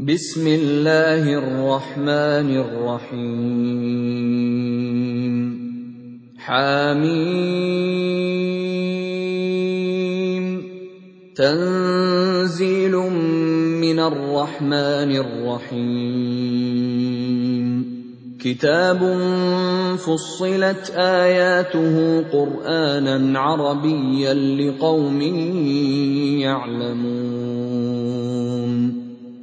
بِسْمِ اللَّهِ الرَّحْمَٰنِ الرَّحِيمِ. حم تَنزِيلٌ مِّنَ الرَّحْمَٰنِ الرَّحِيمِ. كِتَابٌ فُصِّلَتْ آيَاتُهُ قُرْآنًا عَرَبِيًّا لِّقَوْمٍ يَعْلَمُونَ.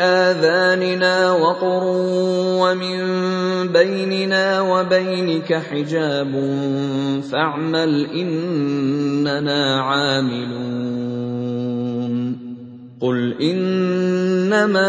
آذَانِنَا وَقْرٌ وَمِن بَيْنِنَا وَبَيْنِكَ حِجَابٌ فَاعْمَلْ إِنَّنَا عَامِلُونَ. قُلْ إِنَّمَا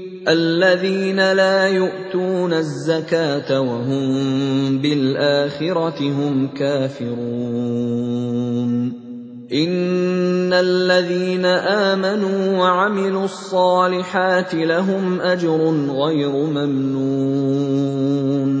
الَّذِينَ لَا يُؤْتُونَ الزَّكَاةَ وَهُم بِالْآخِرَةِ هُمْ كَافِرُونَ. إِنَّ الَّذِينَ آمَنُوا وَعَمِلُوا الصَّالِحَاتِ لَهُمْ أَجْرٌ غَيْرُ مَمْنُونٍ.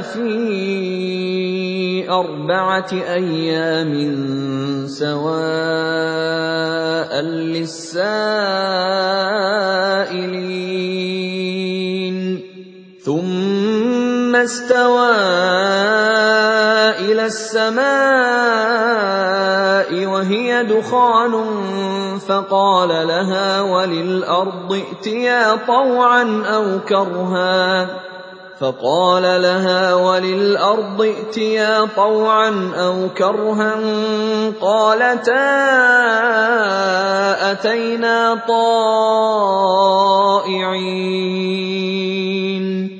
فِي أَرْبَعَةِ أَيَّامٍ سَوَاءً لِّلسَّائِلِينَ. ثُمَّ اسْتَوَىٰ إِلَى السَّمَاءِ وَهِيَ دُخَانٌ فَقَالَ لَهَا وَلِلْأَرْضِ ائْتِيَا طَوْعًا أَوْ كَرْهًا. قَالَتَا أَتَيْنَا طَائِعِينَ.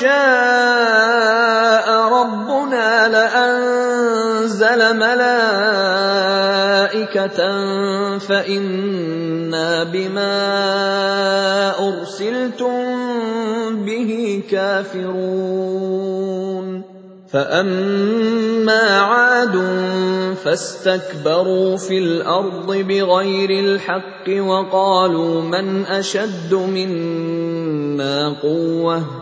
شَاءَ رَبُّنَا لَأَنزَلَ مَلَائِكَةً فَإِنَّا بِمَا أُرْسِلْتُم بِهِ كَافِرُونَ. فَأَمَّا عَادٌ فَاسْتَكْبَرُوا فِي الْأَرْضِ بِغَيْرِ الْحَقِّ وَقَالُوا مَنْ أَشَدُّ مِنَّا قُوَّةً ۖ.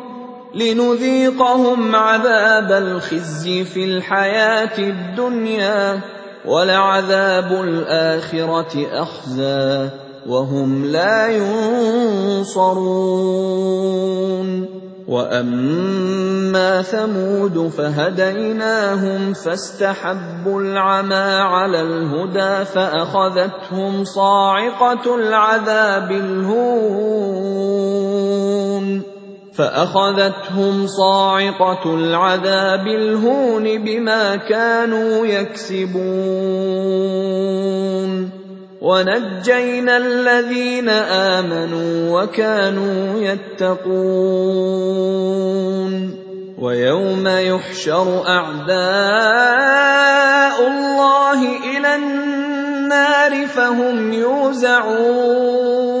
لنذيقهم عذاب الخزي في الحياة الدنيا ولعذاب الآخرة أخزى وهم لا ينصرون. وأما ثمود فهديناهم فاستحبوا العمى على الهدى فأخذتهم صاعقة العذاب الهون. فأخذتهم صاعقة العذاب الهون بما كانوا يكسبون. ونجينا الذين امنوا وكانوا يتقون. ويوم يحشر اعداء الله إلى النار فهم يوزعون.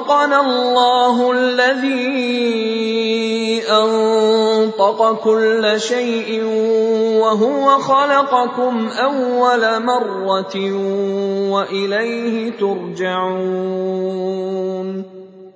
انطقنا الله الذي أنطق كل شيء وهو خلقكم أول مرة وإليه ترجعون.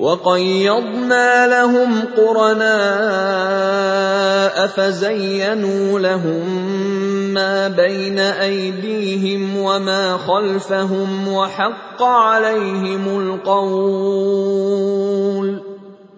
وقيضنا لهم قرناء فزينوا لهم ما بين أيديهم وما خلفهم وحق عليهم القول.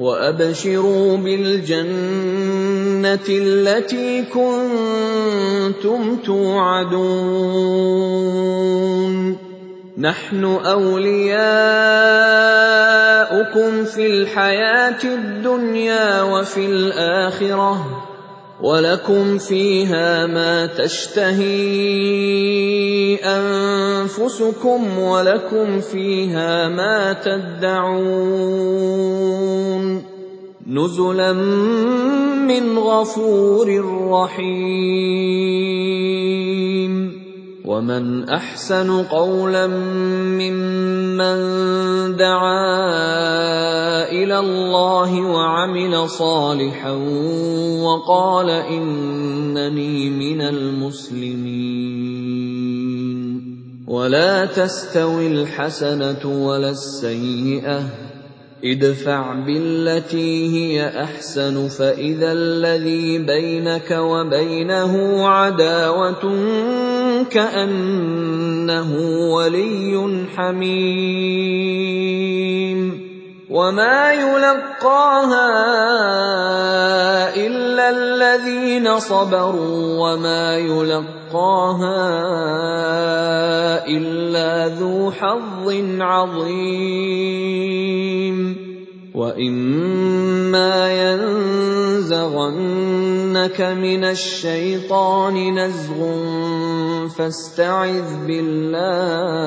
وأبشروا بالجنة التي كنتم توعدون. نحن أولياؤكم في الحياة الدنيا وفي الآخرة. ولكم فيها ما تشتهي أنفسكم ولكم فيها ما تدعون نزلا من غفور رحيم ومن أحسن قولا ممن دعا إلى الله وعمل صالحا وقال إنني من المسلمين. ولا تستوي الحسنة ولا السيئة. ادفع بالتي هي أحسن فإذا الذي بينك وبينه عداوة كأنه ولي حميم. وما يلقاها الا الذين صبروا وما يلقاها الا ذو حظ عظيم واما ينزغنك من الشيطان نزغ فاستعذ بالله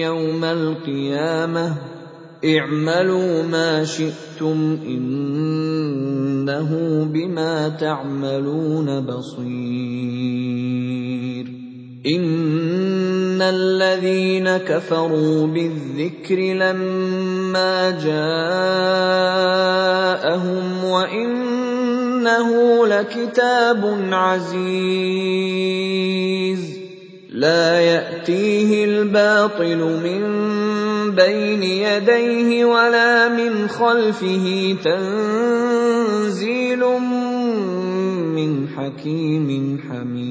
يوم القيامة اعملوا ما شئتم إنه بما تعملون بصير. إن الذين كفروا بالذكر لما جاءهم وإنه لكتاب عزيز. لا يأتيه الباطل من بين يديه ولا من خلفه تنزيل من حكيم حميد.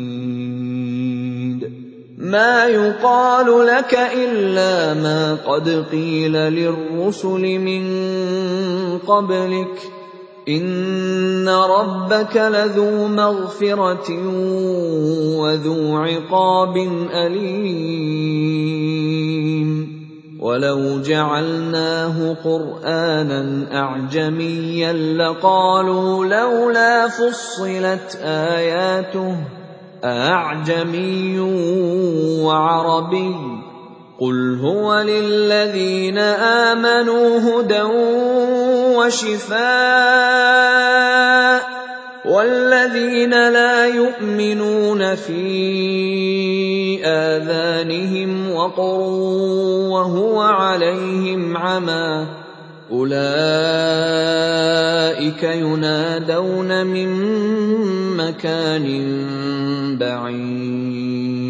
ما يقال لك إلا ما قد قيل للرسل من قبلك. ان ربك لذو مغفره وذو عقاب اليم ولو جعلناه قرانا اعجميا لقالوا لولا فصلت اياته اعجمي وعربي قل هو للذين امنوا هدى وشفاء والذين لا يؤمنون في آذانهم وقر وهو عليهم عمى أولئك ينادون من مكان بعيد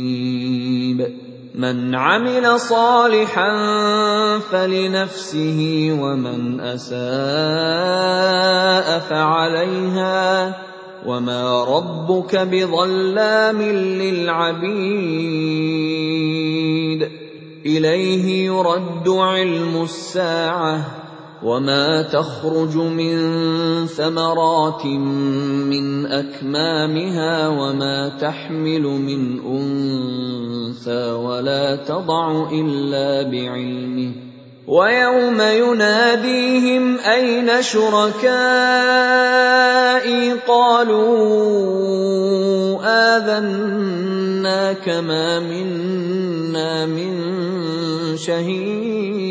من عمل صالحا فلنفسه ومن أساء فعليها وما ربك بظلام للعبيد. إليه يرد علم الساعة. وما تخرج من ثمرات من اكمامها وما تحمل من انثى ولا تضع الا بعلمه ويوم يناديهم اين شركائي قالوا اذناك ما منا من شهيد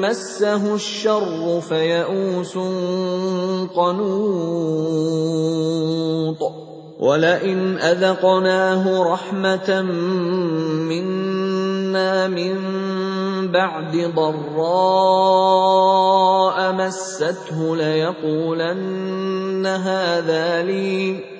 مسه الشر فيئوس قنوط ولئن أذقناه رحمة منا من بعد ضراء مسته ليقولن هذا لي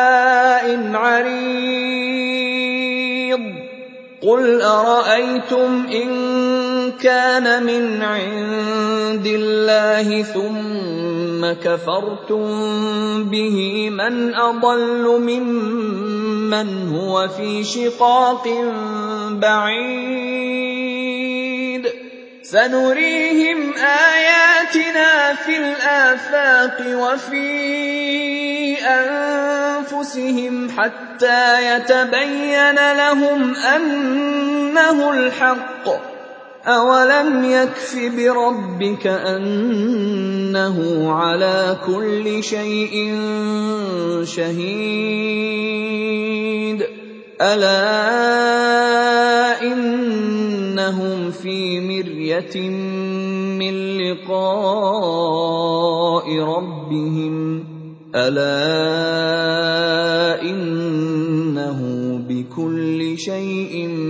قل ارايتم ان كان من عند الله ثم كفرتم به من اضل ممن هو في شقاق بعيد سنريهم آياتنا في الآفاق وفي أنفسهم حتى يتبين لهم أنه الحق. أولم يكف بربك أنه على كل شيء شهيد؟ الا انهم في مريه من لقاء ربهم الا انه بكل شيء محيط